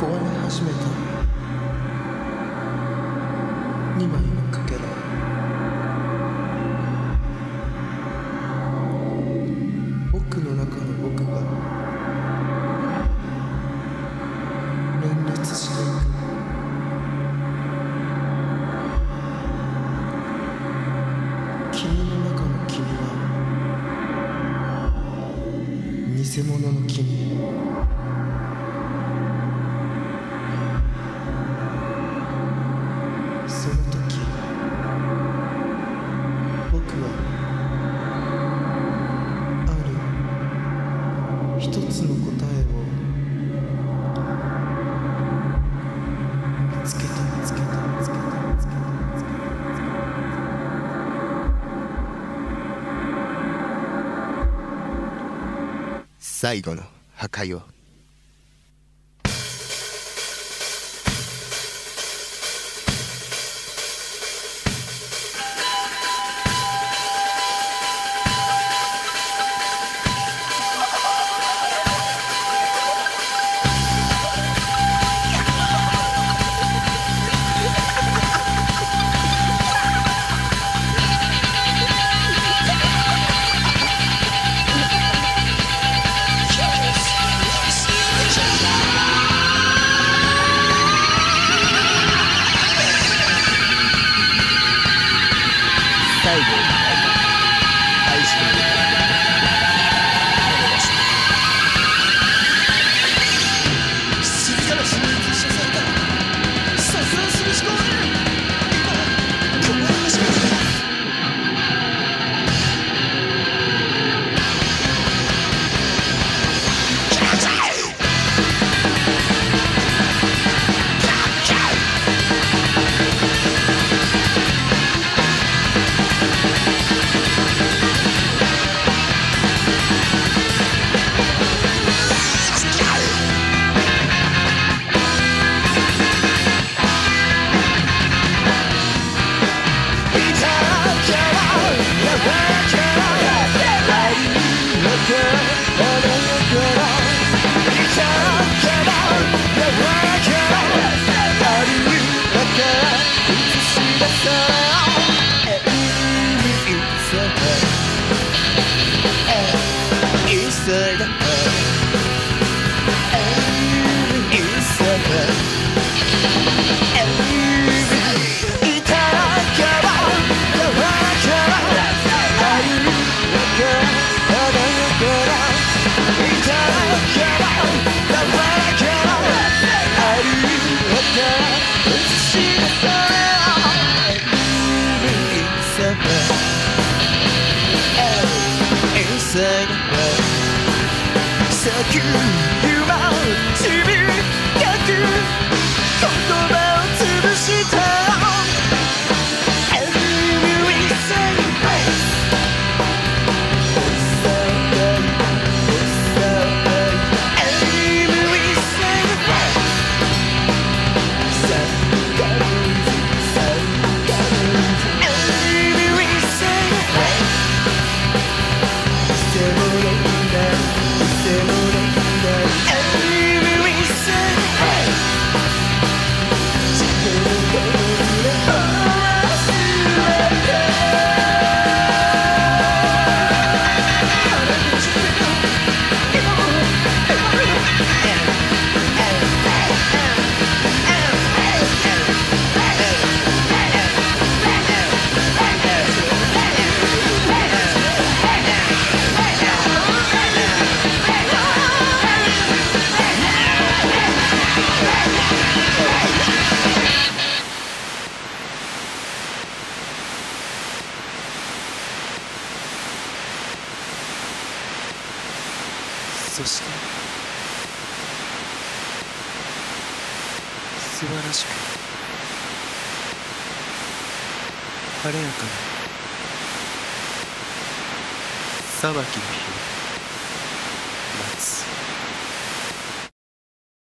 壊れ始めた2枚のかけら奥の中の僕が連立していく君の中の君は偽物の君。一つの答えを見つけた見つけた見つけた見つけた見つけた。最後の破壊を。最 söyle Evimi söyle Sing. you. そして素晴らしく晴れやかな裁きの日を待つ。